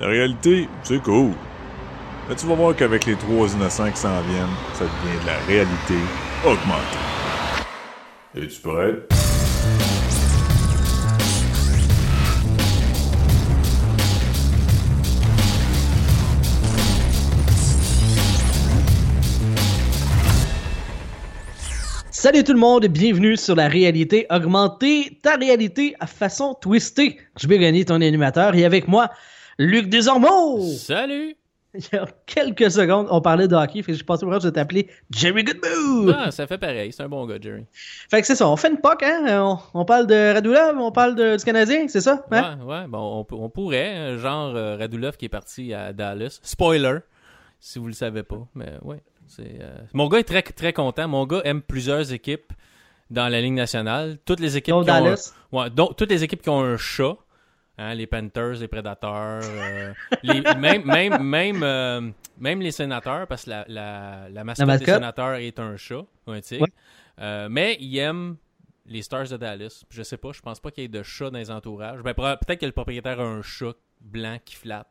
La réalité, c'est cool. Mais tu vas voir qu'avec les trois innocents qui s'en viennent, ça devient de la réalité augmentée. Es-tu prêt? Salut tout le monde, bienvenue sur la réalité augmentée, ta réalité à façon twistée. Je vais gagner ton animateur et avec moi, Luc Desormeaux. Salut! Il y a quelques secondes, on parlait de hockey, fait que je pensais que je vais t'appeler Jerry Goodboot. Ah, ça fait pareil, c'est un bon gars, Jerry. Fait que c'est ça, on fait une POC, hein? On, on parle de Radulov, on parle de, du Canadien, c'est ça? Hein? Ouais, ouais, bon, on, on pourrait, euh, genre euh, Radulov qui est parti à Dallas. Spoiler, si vous le savez pas, mais ouais. Euh, Mon gars est très, très content. Mon gars aime plusieurs équipes dans la Ligue nationale. Toutes les équipes qui ont un... ouais, donc, toutes les équipes qui ont un chat. Hein, les Panthers, les Predators, euh, les, même, même, même, euh, même les sénateurs, parce que la, la, la mascotte des mascotte? sénateurs est un chat, ou un tigre. Ouais. Euh, mais il aime les Stars de Dallas. Je sais pas, je pense pas qu'il y ait de chat dans les entourages. Ben, peut-être que le propriétaire a un chat blanc qui flatte,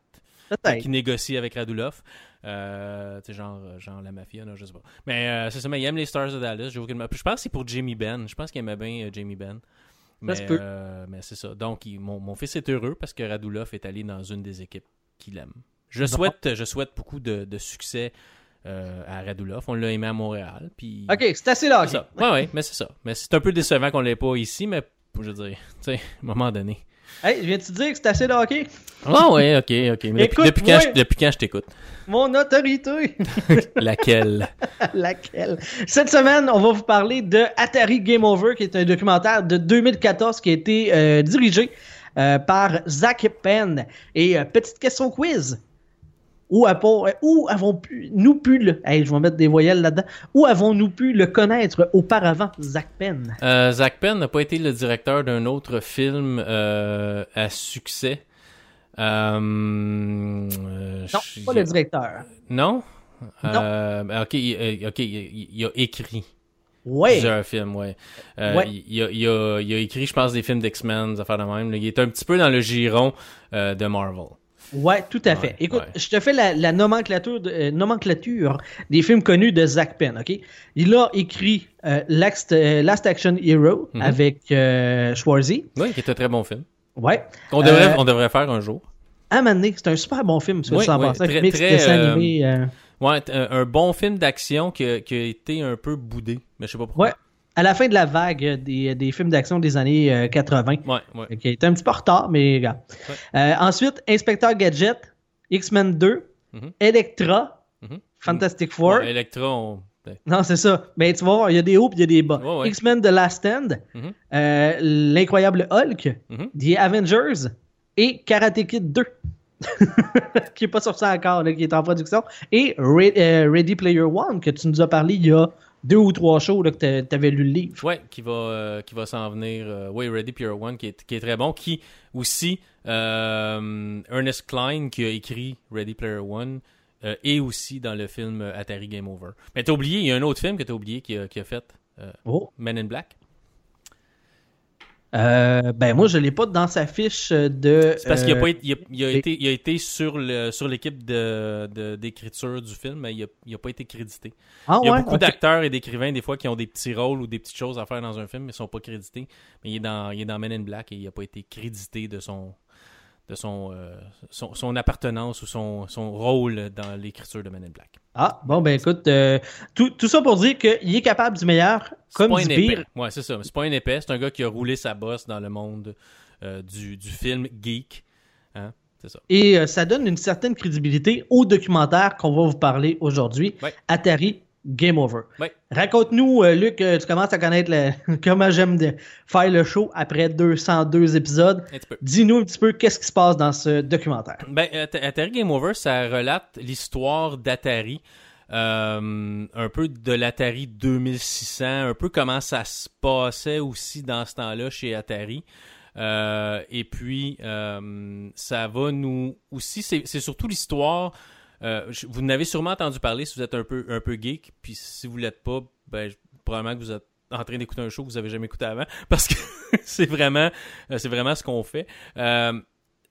qui négocie avec Radulov. Euh, genre, genre la mafia, non, je sais pas. Mais c'est ça, mais il aime les Stars de Dallas. Je pense que c'est pour Jamie Benn. Je pense qu'il aimait bien Jamie Benn. Mais, euh, mais c'est ça. Donc, il- mon, mon fils est heureux parce que Radulov est allé dans une des équipes qu'il aime. Je souhaite, je souhaite beaucoup de, de succès euh, à Radulov. On l'a aimé à Montréal. Puis... Ok, c'est assez. C'est ça. Ouais, mais c'est ça. Mais c'est un peu décevant qu'on l'ait pas ici, mais je veux dire, tu sais, à un moment donné. Hey, viens-tu dire que c'est assez de hockey? Ah ouais, ok, ok. Mais depuis, Écoute, depuis quand, moi- je, depuis quand je t'écoute? Mon autorité! Laquelle? Laquelle? Cette semaine, on va vous parler de Atari Game Over, qui est un documentaire de 2014 qui a été euh, dirigé euh, par Zach Penn. Et euh, petite question quiz. Où, euh, où avons pu, nous pu le... Hey, je vais mettre des voyelles là-dedans. Où avons-nous pu le connaître auparavant, Zach Penn? Euh, Zach Penn n'a pas été le directeur d'un autre film euh, à succès. Euh, Non, je- pas le directeur. Non? Non. Ok, il, ok, il, il a écrit Ouais. plusieurs films, ouais. Euh, Ouais. Il, il a, il a- il a écrit, je pense, des films d'X-Men, des affaires de même. là. Il est un petit peu dans le giron euh, de Marvel. Ouais, tout à fait. Ouais, Écoute, ouais. je te fais la, la nomenclature, de- euh, nomenclature des films connus de Zach Penn, OK? Il a écrit euh, Last, euh, Last Action Hero Mhm. avec Schwarzy. Oui, qui est un très bon film. Ouais. Qu'on devrait, on devrait faire un jour. À Mané, c'est un super bon film, sur Oui, oui, très- mix très, animé. Ouais, un, un bon film d'action qui, a- qui a été un peu boudé. Mais je sais pas pourquoi. Ouais. À la fin de la vague euh, des, des films d'action des années euh, 80. Ouais, ouais. Qui était un petit peu en retard, mais regarde. Euh, ensuite, Inspecteur Gadget, X-Men 2, Mhm. Electra, Mhm. Fantastic Four. Electra, on- ben, Non, c'est ça. Mais tu vas voir, il y a des hauts et il y a des bas. Ouais. X-Men The Last Stand, Mhm. euh, L'Incroyable Hulk, Mhm. The Avengers et Karate Kid 2. qui est pas sorti encore, là, qui est en production. Et Re- euh, Ready Player One, que tu nous as parlé il y a deux ou trois shows là, que tu avais lu le livre. Ouais, qui va, euh, qui va s'en venir. euh, oui, Ready Pure One, qui est, qui est très bon. Qui aussi, euh, Ernest Klein, qui a écrit Ready Player One, euh, est aussi dans le film euh, Atari Game Over. Mais t'as oublié, il y a un autre film que t'as oublié qui a, qui a fait euh, Oh. Men in Black. Euh, ben moi, je l'ai pas dans sa fiche de... C'est parce qu'il a euh, pas été, il a, il a et- été, il a été sur le sur l'équipe de, d'écriture du film, mais il a, il a pas été crédité. Ah Il y a ouais? beaucoup d'acteurs et d'écrivains des fois qui ont des petits rôles ou des petites choses à faire dans un film mais sont pas crédités. Mais il est dans il est dans Men in Black et il a pas été crédité de son de son euh, son, son appartenance ou son, son rôle dans l'écriture de Men in Black. Ah, bon, ben écoute, euh, tout, tout ça pour dire qu'il est capable du meilleur, comme pas du un pire. Ouais, c'est ça. C'est pas un épais, c'est un gars qui a roulé sa bosse dans le monde euh, du, du film geek. Hein? C'est ça. Et euh, ça donne une certaine crédibilité au documentaire qu'on va vous parler aujourd'hui, Ouais. Atari Game Over. Raconte-nous, euh, Luc, euh, tu commences à connaître le- comment j'aime faire le show après 202 épisodes. Dis-nous un petit peu qu'est-ce qui se passe dans ce documentaire. Ben, At- Atari Game Over, ça relate l'histoire d'Atari. euh, un peu de l'Atari 2600, un peu comment ça se passait aussi dans ce temps-là chez Atari. Euh, et puis, euh, ça va nous aussi, c'est surtout l'histoire. Euh, vous en avez sûrement entendu parler si vous êtes un peu, un peu geek, puis si vous l'êtes pas, ben, probablement que vous êtes en train d'écouter un show que vous avez jamais écouté avant, parce que c'est vraiment, euh, c'est vraiment ce qu'on fait. Euh,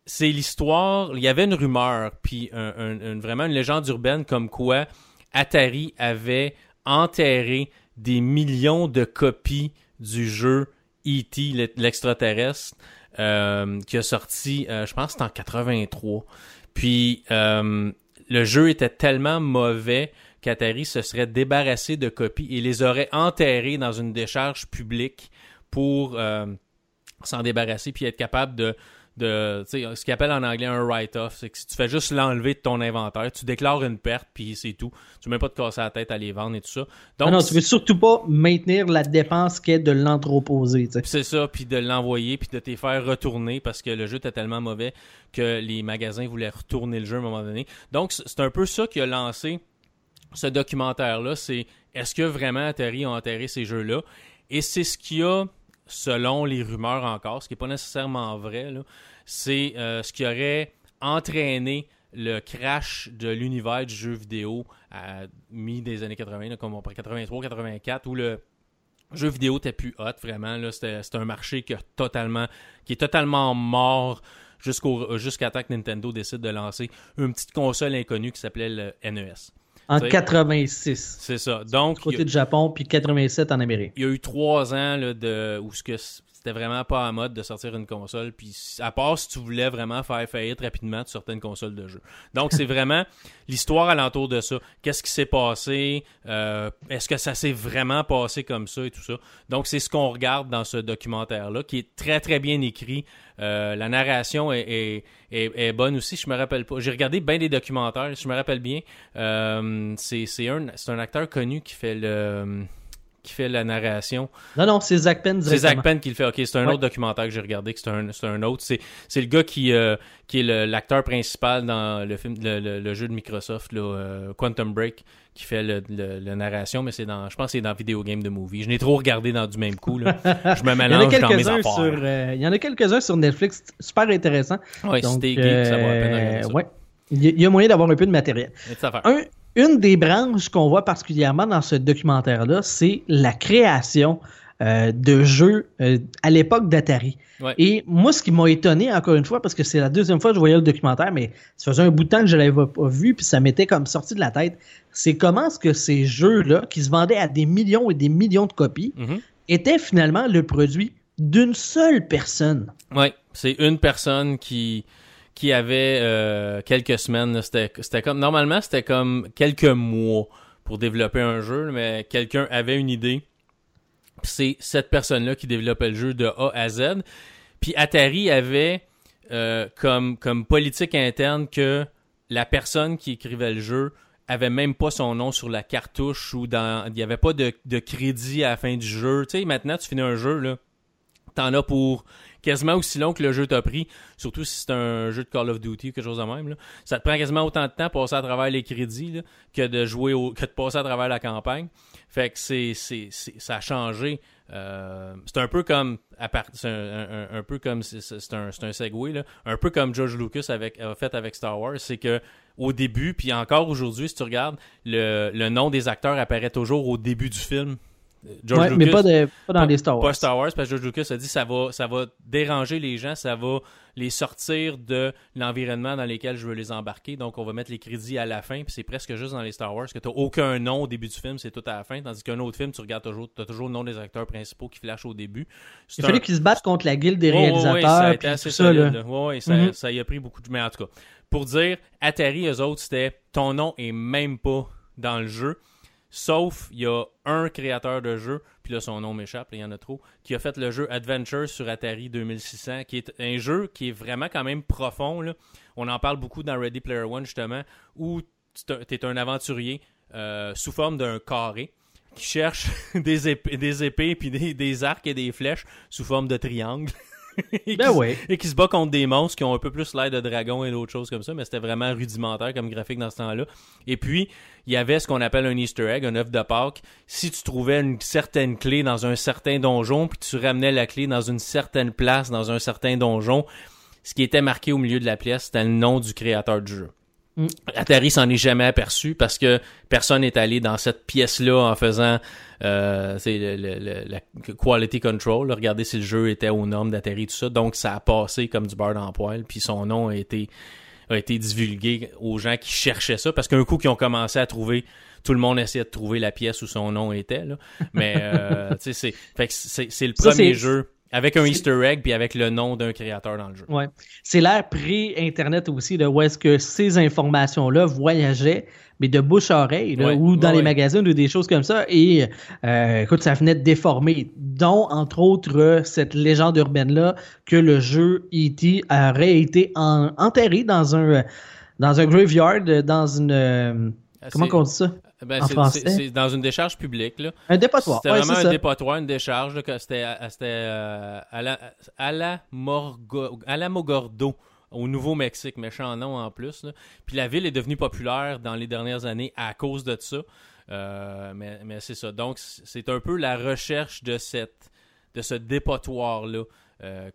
c'est l'histoire. Il y avait une rumeur, puis vraiment une légende urbaine comme quoi Atari avait enterré des millions de copies du jeu E.T. l'extraterrestre qui a sorti, je pense, c'était en 83. Puis le jeu était tellement mauvais qu'Atari se serait débarrassé de copies et les aurait enterrés dans une décharge publique pour s'en débarrasser puis être capable de de ce qu'ils appelle en anglais un write-off, c'est que si tu fais juste l'enlever de ton inventaire, tu déclares une perte puis c'est tout. Tu ne mets pas de casser la tête à les vendre et tout ça. Donc, ah non, tu veux surtout pas maintenir la dépense qui est de l'entreposer. C'est ça, puis de l'envoyer puis de te faire retourner parce que le jeu était tellement mauvais que les magasins voulaient retourner le jeu à un moment donné. Donc c'est un peu ça qui a lancé ce documentaire-là, c'est est-ce que vraiment Atari a enterré ces jeux-là? Et c'est ce qui a selon les rumeurs encore, ce qui n'est pas nécessairement vrai, c'est euh, ce qui aurait entraîné le crash de l'univers du jeu vidéo à mi des années 80, comme on 83-84, où le jeu vidéo était plus hot, vraiment. C'était un marché qui, est totalement mort jusqu'à temps que Nintendo décide de lancer une petite console inconnue qui s'appelait le NES. En 86. C'est ça. Donc, côté du Japon, puis 87 en Amérique. Il y a eu trois ans là, de, où ce que c'était vraiment pas en mode de sortir une console. Puis à part si tu voulais vraiment faire faillite rapidement, tu sortais une console de jeu. Donc c'est vraiment l'histoire alentour de ça. Qu'est-ce qui s'est passé euh, Est-ce que ça s'est vraiment passé comme ça et tout ça? Donc c'est ce qu'on regarde dans ce documentaire là, qui est très très bien écrit. Euh, la narration est, bonne aussi. Je me rappelle pas. J'ai regardé bien des documentaires. Je me rappelle bien. Euh, c'est un, un acteur connu qui fait le qui fait la narration. Non, non, c'est Zach Penn C'est Zach Penn qui le fait. Ok, c'est un autre documentaire que j'ai regardé, que c'est un, un, autre. C'est, le gars qui, euh, qui est l'acteur principal dans le film, le, le, jeu de Microsoft, là, euh, Quantum Break, qui fait le, la narration, mais c'est dans, je pense que c'est dans Video Game de Movie. Je n'ai trop regardé dans du même coup. Là. Je me mélange dans mes affaires. Sur, euh, il y en a quelques-uns sur Netflix, super intéressant. Oui, c'était ça vaut la peine Ouais. Il y a moyen d'avoir un peu de matériel. Un, une des branches qu'on voit particulièrement dans ce documentaire-là, c'est la création euh, de jeux euh, à l'époque d'Atari. Et moi, ce qui m'a étonné, encore une fois, parce que c'est la deuxième fois que je voyais le documentaire, mais ça faisait un bout de temps que je ne l'avais pas vu, puis ça m'était comme sorti de la tête, c'est comment est-ce que ces jeux-là, qui se vendaient à des millions et des millions de copies, mm-hmm. étaient finalement le produit d'une seule personne. Oui, c'est une personne qui qui avait euh, quelques semaines. C'était comme normalement c'était comme quelques mois pour développer un jeu, mais quelqu'un avait une idée. C'est cette personne-là qui développait le jeu de A à Z. Puis Atari avait euh, comme, comme politique interne que la personne qui écrivait le jeu avait même pas son nom sur la cartouche ou dans il n'y avait pas de, de, crédit à la fin du jeu. Tu sais, maintenant tu finis un jeu là, t'en as pour quasiment aussi long que le jeu t'a pris, surtout si c'est un jeu de Call of Duty ou quelque chose de même. Là. Ça te prend quasiment autant de temps pour passer à travers les crédits que de jouer au, que de passer à travers la campagne. Fait que c'est, c'est, ça a changé. Euh, c'est un peu comme c'est un, un, peu comme c'est, un, c'est un segway là, un peu comme George Lucas avec, a fait avec Star Wars, c'est que au début, puis encore aujourd'hui, si tu regardes, le, le nom des acteurs apparaît toujours au début du film. George Lucas, mais pas, pas dans les Star Wars. Pas Star Wars, parce que George Lucas a dit ça va, ça va déranger les gens, ça va les sortir de l'environnement dans lequel je veux les embarquer. Donc, on va mettre les crédits à la fin, puis c'est presque juste dans les Star Wars que tu n'as aucun nom au début du film, c'est tout à la fin. Tandis qu'un autre film, tu regardes toujours, tu as toujours le nom des acteurs principaux qui flashent au début. Il fallait qu'ils se battent contre la guilde des réalisateurs. ça a été assez ça, mm-hmm. ça, y a pris beaucoup de. Mais en tout cas, pour dire, Atari, eux autres, c'était ton nom est même pas dans le jeu. Sauf, il y a un créateur de jeu, puis là son nom m'échappe, il y en a trop, qui a fait le jeu Adventure sur Atari 2600, qui est un jeu qui est vraiment quand même profond. On en parle beaucoup dans Ready Player One, justement, où tu un aventurier euh, sous forme d'un carré qui cherche des épées, des épées puis des arcs et des flèches sous forme de triangle. et, ben qui, et qui se bat contre des monstres qui ont un peu plus l'air de dragons et d'autres choses comme ça, mais c'était vraiment rudimentaire comme graphique dans ce temps-là. Et puis, il y avait ce qu'on appelle un Easter egg, un œuf de Pâques. Si tu trouvais une certaine clé dans un certain donjon, puis tu ramenais la clé dans une certaine place, dans un certain donjon, ce qui était marqué au milieu de la pièce, c'était le nom du créateur du jeu. Mm. Atari s'en est jamais aperçu parce que personne n'est allé dans cette pièce-là en faisant euh, le, le- le- la quality control, là, regarder si le jeu était aux normes d'Atari tout ça. Donc ça a passé comme du beurre dans le poil, puis son nom a été a été divulgué aux gens qui cherchaient ça parce qu'un coup qu'ils ont commencé à trouver tout le monde essayait de trouver la pièce où son nom était là. Mais euh, tu sais c'est fait que c'est c'est le Ça, premier c'est- jeu avec un Easter egg puis avec le nom d'un créateur dans le jeu. Ouais. C'est l'ère pré-Internet aussi, là, où est-ce que ces informations-là voyageaient, mais de bouche à oreille, là, Ouais. ou dans Ouais, les ouais. magazines ou des choses comme ça. Et euh, écoute, ça venait de déformer, dont, entre autres, cette légende urbaine-là, que le jeu E.T. aurait été en- enterré dans un, dans un graveyard, dans une... euh, comment C'est- qu'on dit ça? Ben, en c'est- dans une décharge publique là. Un dépotoir. C'était Ouais, vraiment un ça. dépotoir, une décharge. C'était euh, à la à la Morgo- à la Mogordo au Nouveau-Mexique, méchant nom en plus. là. Puis la ville est devenue populaire dans les dernières années à cause de ça. Euh, mais mais c'est ça. Donc c'est un peu la recherche de cette de ce dépotoir là.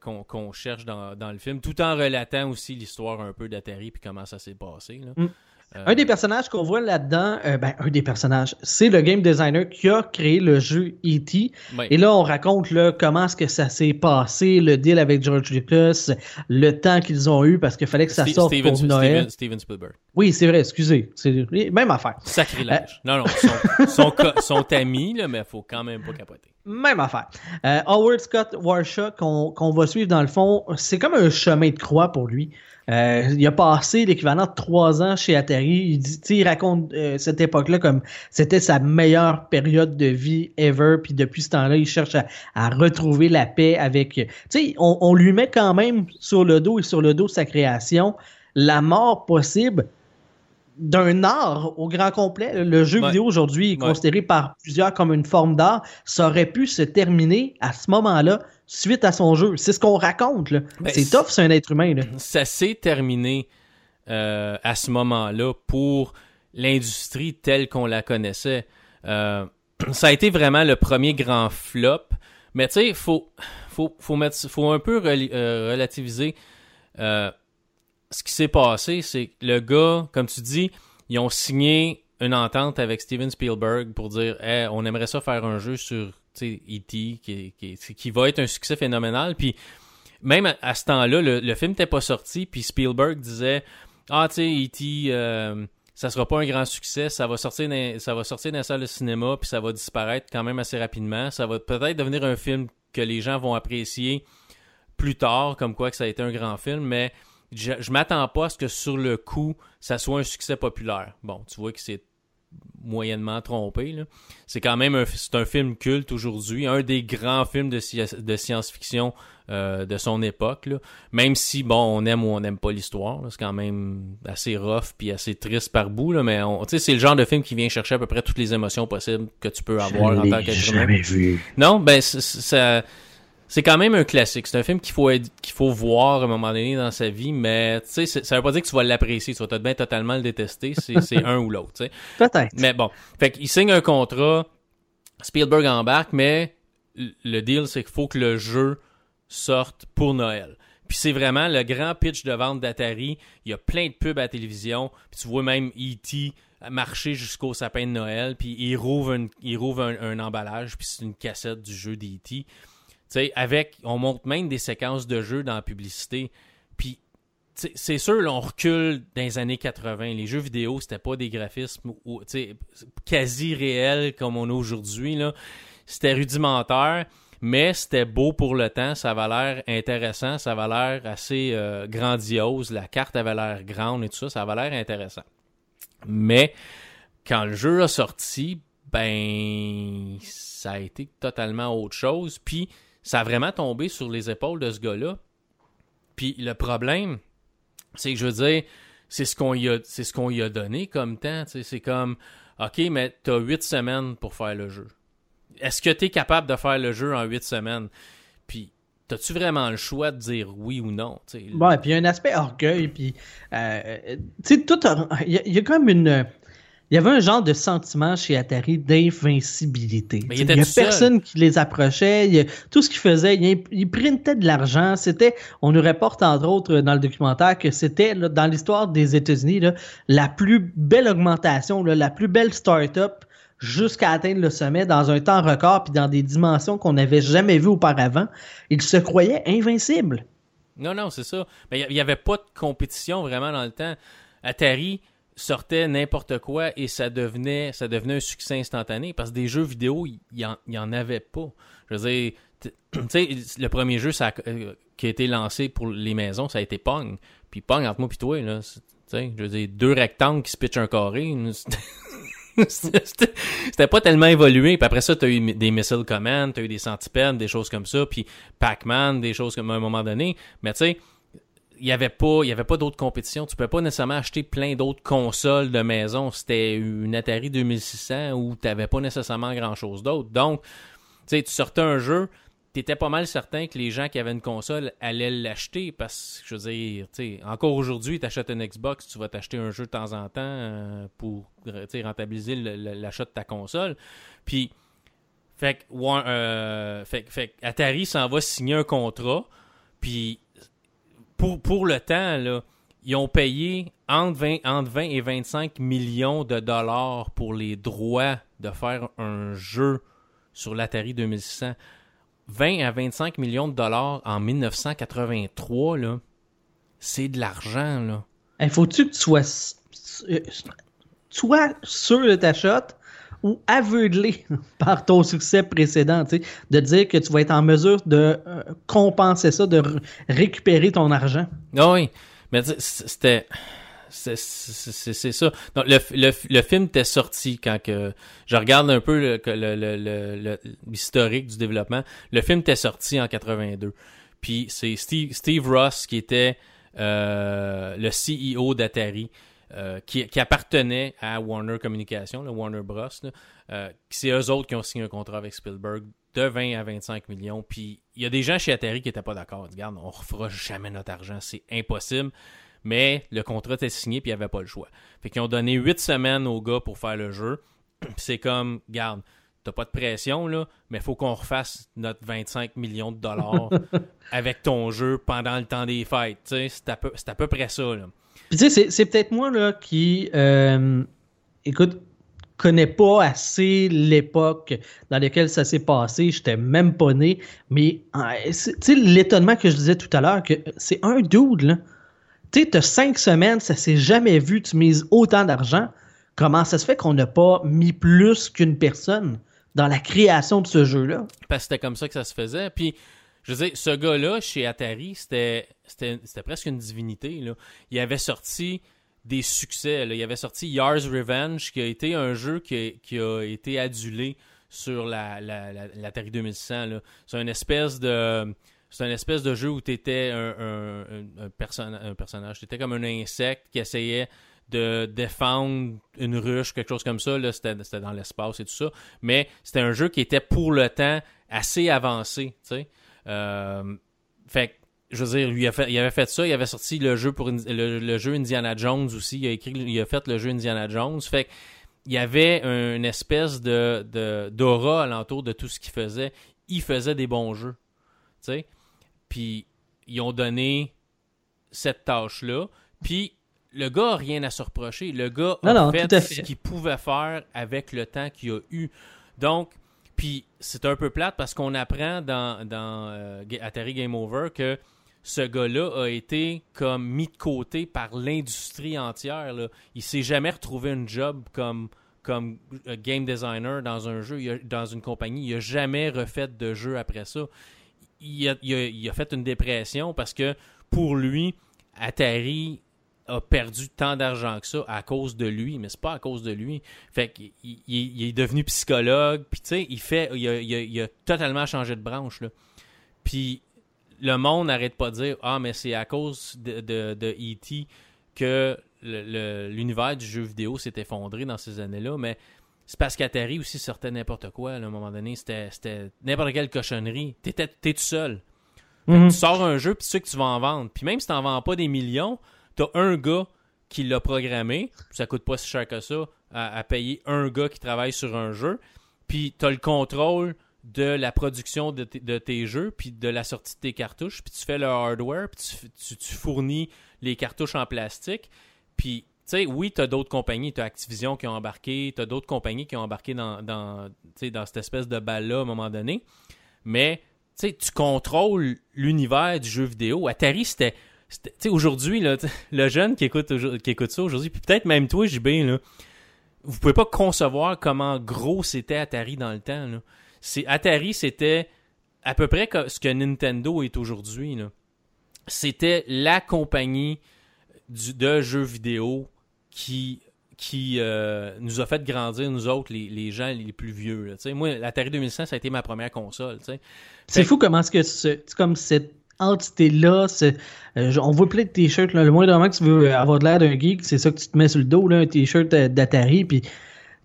qu'on cherche dans, dans le film, tout en relatant aussi l'histoire un peu d'Atari puis comment ça s'est passé. là. Mm. Euh, Un des personnages qu'on voit là-dedans, euh, ben, un des personnages, c'est le game designer qui a créé le jeu E.T. Et là, on raconte là, comment est-ce que ça s'est passé, le deal avec George Lucas, le temps qu'ils ont eu parce qu'il fallait que ça sorte Steven, pour Noël. Steven- Steven Spielberg. Oui, c'est vrai, excusez. C'est même affaire. Sacrilège. Non, non, sont, sont, co- sont amis, là, mais faut quand même pas capoter. Même affaire. Euh, Howard Scott Warshaw, qu'on qu'on va suivre dans le fond, c'est comme un chemin de croix pour lui. Euh, il a passé l'équivalent de trois ans chez Atari. Il, dit, il raconte euh, cette époque-là comme c'était sa meilleure période de vie ever. Puis depuis ce temps-là, il cherche à, à retrouver la paix avec. On, on lui met quand même sur le dos et sur le dos de sa création la mort possible d'un art au grand complet. Le jeu Ouais. vidéo aujourd'hui est Ouais. considéré par plusieurs comme une forme d'art. Ça aurait pu se terminer à ce moment-là suite à son jeu. C'est ce qu'on raconte. Ben, c'est tough, c'est un être humain. Là. Ça s'est terminé euh, à ce moment-là pour l'industrie telle qu'on la connaissait. Euh, ça a été vraiment le premier grand flop. Mais tu sais, faut, faut, faut, mettre, faut un peu euh, relativiser. Ce qui s'est passé, c'est que le gars, comme tu dis, ils ont signé une entente avec Steven Spielberg pour dire on aimerait ça faire un jeu sur E.T. Qui, qui, va être un succès phénoménal. Puis même à, ce temps-là, le, film n'était pas sorti, puis Spielberg disait Ah, tu sais, E.T., euh, ça sera pas un grand succès, ça va sortir dans, ça va sortir dans salle de cinéma, puis ça va disparaître quand même assez rapidement. Ça va peut-être devenir un film que les gens vont apprécier plus tard, comme quoi que ça a été un grand film, mais je, je m'attends pas à ce que sur le coup, ça soit un succès populaire. Bon, tu vois que c'est moyennement trompé. là. C'est quand même un, un film culte aujourd'hui, un des grands films de, de science-fiction euh, de son époque. là. Même si, bon, on aime ou on n'aime pas l'histoire, c'est quand même assez rough puis assez triste par bout. Là, mais on- tu sais, c'est le genre de film qui vient chercher à peu près toutes les émotions possibles que tu peux avoir en tant qu'être humain. vu. Non, ben ça c'est quand même un classique. C'est un film qu'il faut être- qu'il faut voir à un moment donné dans sa vie, mais tu sais ça veut pas dire que tu vas l'apprécier, tu vas bien totalement le détester, c'est c'est un ou l'autre, tu sais. Peut-être. Mais bon, fait qu'il signe un contrat, Spielberg embarque, mais le deal c'est qu'il faut que le jeu sorte pour Noël. Puis c'est vraiment le grand pitch de vente d'Atari. Il y a plein de pubs à la télévision. Puis tu vois même E.T. marcher jusqu'au sapin de Noël. Puis il rouvre, un, il rouvre un, un emballage. Puis c'est une cassette du jeu d'E.T. Tu sais, avec, on montre même des séquences de jeux dans la publicité. Puis c'est sûr, là, on recule dans les années 80. Les jeux vidéo, c'était pas des graphismes quasi réels comme on a aujourd'hui. C'était rudimentaire, mais c'était beau pour le temps. Ça avait l'air intéressant. Ça avait l'air assez euh, grandiose. La carte avait l'air grande et tout ça. Ça avait l'air intéressant. Mais quand le jeu a sorti, ben ça a été totalement autre chose. Puis ça a vraiment tombé sur les épaules de ce gars-là. Puis le problème, c'est que je veux dire, c'est ce qu'on y a, c'est ce qu'on y a donné comme temps. tu. C'est comme, ok, mais t'as huit semaines pour faire le jeu. Est-ce que t'es capable de faire le jeu en huit semaines? Puis t'as-tu vraiment le choix de dire oui ou non tu sais? Ouais, puis il y a un aspect orgueil, puis euh, tu sais, tout. Il y, y a comme une. Il y avait un genre de sentiment chez Atari d'invincibilité. Il n'y a seul. personne qui les approchait. il y a- tout ce qu'il faisait, il, imp- il printait de l'argent. C'était, on nous reporte entre autres dans le documentaire que c'était dans l'histoire des États-Unis la plus belle augmentation, là, la plus belle start-up jusqu'à atteindre le sommet dans un temps record puis dans des dimensions qu'on n'avait jamais vues auparavant. Il se croyait invincible. Non, non, c'est ça. Mais il n'y avait pas de compétition vraiment dans le temps. Atari sortait n'importe quoi et ça devenait, ça devenait un succès instantané parce que des jeux vidéo, il n'y en, en avait pas. Je veux dire, tu sais, le premier jeu euh, qui a été lancé pour les maisons, ça a été Pong. Puis Pong, entre moi et toi, là, je veux dire, deux rectangles qui se pitchent un carré. C'était pas tellement évolué. Puis après ça, t'as eu des Missile Command, t'as eu des Centipèdes, des choses comme ça, puis Pac-Man, des choses comme à un moment donné. Mais tu sais, il y avait pas, il pas d'autres compétitions. Tu pouvais pas nécessairement acheter plein d'autres consoles de maison. C'était une Atari 2600 où t'avais pas nécessairement grand chose d'autre. Donc, tu sais, tu sortais un jeu, t'étais pas mal certain que les gens qui avaient une console allaient l'acheter parce que, je veux dire, tu encore aujourd'hui, t'achètes une Xbox, tu vas t'acheter un jeu de temps en temps euh, pour, tu rentabiliser l'achat de ta console. Puis, fait euh, fait, Atari s'en va signer un contrat, puis pour, le temps, là, ils ont payé entre 20, entre 20 et 25 millions de dollars pour les droits de faire un jeu sur l'Atari 2600. 20 à 25 millions de dollars en 1983, là, c'est de l'argent, faut-tu que tu sois, euh, sois sûr de ta shot? Ou aveuglé par ton succès précédent, de dire que tu vas être en mesure de euh, compenser ça, de récupérer ton argent. Ah oui, mais c'était. C'est ça. Le, le, le film était sorti quand que. Je regarde un peu le- que le- l'historique du développement. Le film était sorti en 82. Puis c'est Steve, Steve Ross qui était euh, le CEO d'Atari. Euh, qui, qui appartenait à Warner Communications, là, Warner Bros. Euh, c'est eux autres qui ont signé un contrat avec Spielberg de 20 à 25 millions. Puis il y a des gens chez Atari qui n'étaient pas d'accord. Ils disent, Regarde, on refera jamais notre argent, c'est impossible. Mais le contrat était signé puis il n'y avait pas le choix. Fait qu'ils ont donné 8 semaines aux gars pour faire le jeu. Puis c'est comme, garde, t'as pas de pression là, mais faut qu'on refasse notre 25 millions de dollars avec ton jeu pendant le temps des fêtes. C'est à, peu- c'est à peu près ça. Là. Puis tu sais, c'est- peut-être moi là qui, euh, écoute, connais pas assez l'époque dans laquelle ça s'est passé. J'étais même pas né, mais euh, tu sais l'étonnement que je disais tout à l'heure que c'est un dude là. Tu sais, t'as cinq semaines, ça s'est jamais vu, tu mises autant d'argent. Comment ça se fait qu'on n'a pas mis plus qu'une personne dans la création de ce jeu-là? Parce que c'était comme ça que ça se faisait. Puis, je veux dire, ce gars-là, chez Atari, c'était, presque une divinité. Il avait sorti des succès. Il avait sorti Yars Revenge, qui a été un jeu qui a, été adulé sur la, la, la- l'Atari 2100. Là. C'est une espèce de... C'est un espèce de jeu où tu étais un, un, un, un perso- un personnage. Tu étais comme un insecte qui essayait de défendre une ruche, quelque chose comme ça. Là, c'était, dans l'espace et tout ça. Mais c'était un jeu qui était pour le temps assez avancé. Tu sais. Euh, fait que, je veux dire, lui, a fait, il avait fait ça. Il avait sorti le jeu pour le, le jeu Indiana Jones aussi. Il a écrit, il a fait le jeu Indiana Jones. Fait que, il y avait une espèce de, d'aura alentour de tout ce qu'il faisait. Il faisait des bons jeux. Tu sais. Puis ils ont donné cette tâche-là. Puis le gars a rien à se reprocher. Le gars a Non, fait, à ce fait. qu'il pouvait faire avec le temps qu'il a eu. Donc, puis c'est un peu plate parce qu'on apprend dans, dans euh, Atari Game Over que ce gars-là a été comme mis de côté par l'industrie entière. Là. Il s'est jamais retrouvé un job comme comme euh, game designer dans un jeu, dans une compagnie. Il a jamais refait de jeu après ça. Il a- il a fait une dépression parce que pour lui, Atari a perdu tant d'argent que ça à cause de lui, mais c'est pas à cause de lui. Fait qu'il il- il est devenu psychologue, puis tu sais, il fait, il a, il a- il a totalement changé de branche là. Puis le monde n'arrête pas de dire ah mais c'est à cause de, de, de E.T. que le- le- l'univers du jeu vidéo s'est effondré dans ces années-là, mais c'est parce qu'Atari aussi sortait n'importe quoi. là, à un moment donné, c'était n'importe quelle cochonnerie. T'es tout seul. Que Mhm. Tu sors un jeu, puis tu sais que tu vas en vendre. Puis même si t'en vends pas des millions, t'as un gars qui l'a programmé, ça coûte pas si cher que ça, à, payer un gars qui travaille sur un jeu, puis tu as le contrôle de la production de, tes jeux, puis de la sortie de tes cartouches, puis tu fais le hardware, puis tu, fournis les cartouches en plastique, puis tu sais, oui, tu as d'autres compagnies, tu as Activision qui ont embarqué, tu as d'autres compagnies qui ont embarqué dans, dans, dans cette espèce de balle-là à un moment donné, mais tu contrôles l'univers du jeu vidéo. Atari, c'était aujourd'hui, le jeune qui écoute, qui écoute ça aujourd'hui, puis peut-être même toi, JB, là, vous pouvez pas concevoir comment gros c'était Atari dans le temps. C'est, Atari, c'était à peu près ce que Nintendo est aujourd'hui. C'était la compagnie de jeux vidéo qui, qui euh, nous a fait grandir, nous autres, les, gens les plus vieux. Moi, l'Atari 2500, ça a été ma première console. C'est fou comment est-ce que c'est comme cette entité-là. Euh, on voit plein de t-shirts. Le moindre que tu veux avoir de l'air d'un geek, c'est ça que tu te mets sur le dos, là, un t-shirt euh, d'Atari. Puis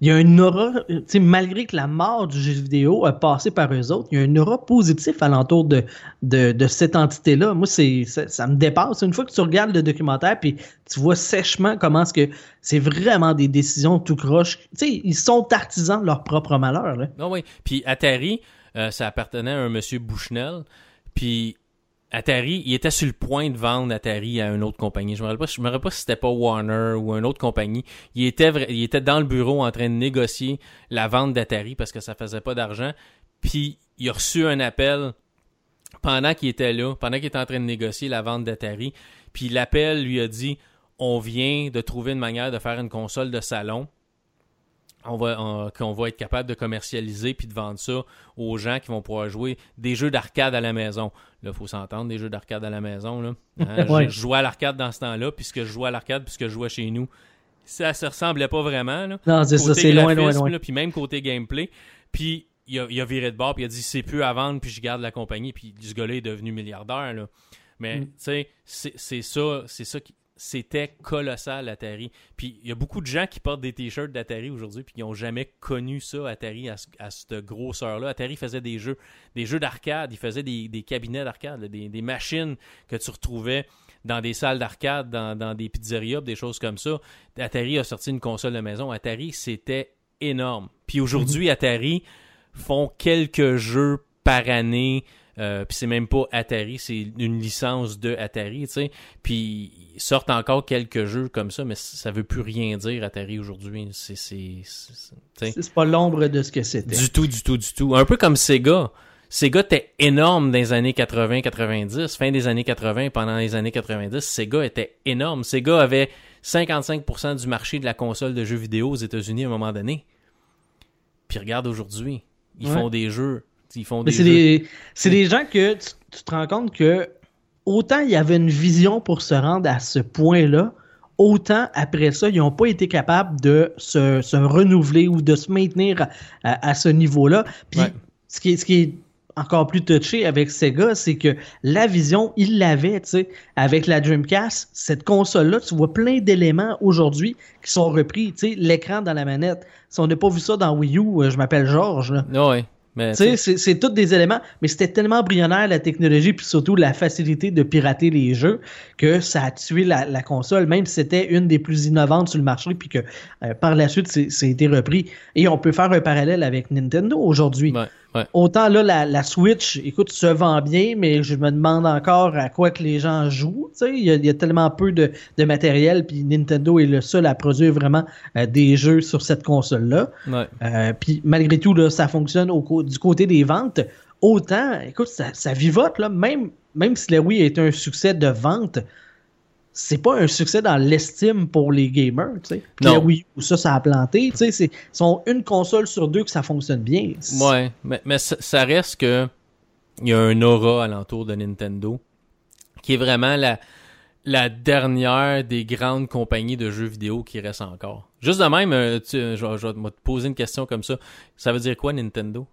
il y a une aura, malgré que la mort du jeu vidéo a passé par eux autres, il y a une aura positive alentour de, de, de cette entité-là. Moi, c'est ça, me dépasse. Une fois que tu regardes le documentaire, puis tu vois sèchement comment est-ce que c'est vraiment des décisions tout croche. sais, ils sont artisans de leur propre malheur. Là. Non, ah oui. Puis Atari, euh, ça appartenait à un monsieur Bushnell. Puis Atari, il était sur le point de vendre Atari à une autre compagnie. Je me rappelle pas, je me rappelle pas si c'était pas Warner ou une autre compagnie. Il était, dans le bureau en train de négocier la vente d'Atari parce que ça faisait pas d'argent. Puis il a reçu un appel pendant qu'il était là, pendant qu'il était en train de négocier la vente d'Atari. Puis l'appel lui a dit, on vient de trouver une manière de faire une console de salon on va, qu'on va être capable de commercialiser puis de vendre ça aux gens qui vont pouvoir jouer des jeux d'arcade à la maison. Là, il faut s'entendre, des jeux d'arcade à la maison. Là. Hein, je, jouais à l'arcade dans ce temps-là, puisque je jouais à l'arcade, puisque je jouais chez nous. Ça se ressemblait pas vraiment. Là. Non, c'est ça, c'est loin, loin, loin. puis même côté gameplay. Puis il a, il a, viré de bord, puis il a dit c'est plus à vendre, puis je garde la compagnie. Puis ce gars-là est devenu milliardaire. Là. Mais mm. tu sais, c'est ça, c'est ça qui c'était colossal Atari. Puis il y a beaucoup de gens qui portent des t-shirts d'Atari aujourd'hui puis qui n'ont jamais connu ça Atari à, cette grosseur-là. Atari faisait des jeux, des jeux d'arcade, il faisait des, cabinets d'arcade, des, machines que tu retrouvais dans des salles d'arcade, dans, des pizzerias, des choses comme ça. Atari a sorti une console de maison. Atari, c'était énorme. Puis aujourd'hui. Atari font quelques jeux par année. Euh, puis c'est même pas Atari, c'est une licence de Atari, tu sais. Puis ils sortent encore quelques jeux comme ça, mais ça veut plus rien dire Atari aujourd'hui. C'est c'est pas l'ombre de ce que c'était. Du tout, du tout, du tout. Un peu comme Sega. Sega était énorme dans les années 80-90, fin des années 80, pendant les années 90, Sega était énorme. Sega avait 55% du marché de la console de jeux vidéo aux États-Unis à un moment donné. Puis regarde aujourd'hui, ils font des jeux c'est des, des, gens que tu, te rends compte que autant il y avait une vision pour se rendre à ce point-là, autant après ça, ils n'ont pas été capables de se, renouveler ou de se maintenir à, ce niveau-là. Puis ce, qui est, ce qui est encore plus touché avec Sega, c'est que la vision, ils l'avaient, tu sais, avec la Dreamcast, cette console-là, tu vois plein d'éléments aujourd'hui qui sont repris, tu sais, l'écran dans la manette. Si on n'a pas vu ça dans Wii U, euh, je m'appelle Georges. Oui c'est tous des éléments, mais c'était tellement embryonnaire la technologie, puis surtout la facilité de pirater les jeux, que ça a tué la, console, même si c'était une des plus innovantes sur le marché, puis que euh, par la suite, c'est été repris. Et on peut faire un parallèle avec Nintendo aujourd'hui. Autant là, la, Switch, écoute, se vend bien, mais je me demande encore à quoi que les gens jouent. Il y, a tellement peu de, matériel, puis Nintendo est le seul à produire vraiment euh, des jeux sur cette console-là. Euh, puis malgré tout, là, ça fonctionne au, du côté des ventes. Autant, écoute, ça, vivote, là, même, même si la Wii est un succès de vente, c'est pas un succès dans l'estime pour les gamers, tu sais. Puis oui, ça, ça a planté, tu sais. C'est sont une console sur deux que ça fonctionne bien. Ouais, mais, mais ça, reste que il y a un aura alentour de Nintendo qui est vraiment la, la dernière des grandes compagnies de jeux vidéo qui reste encore. Juste de même, euh, tu, je, vais te poser une question comme ça. Ça veut dire quoi Nintendo?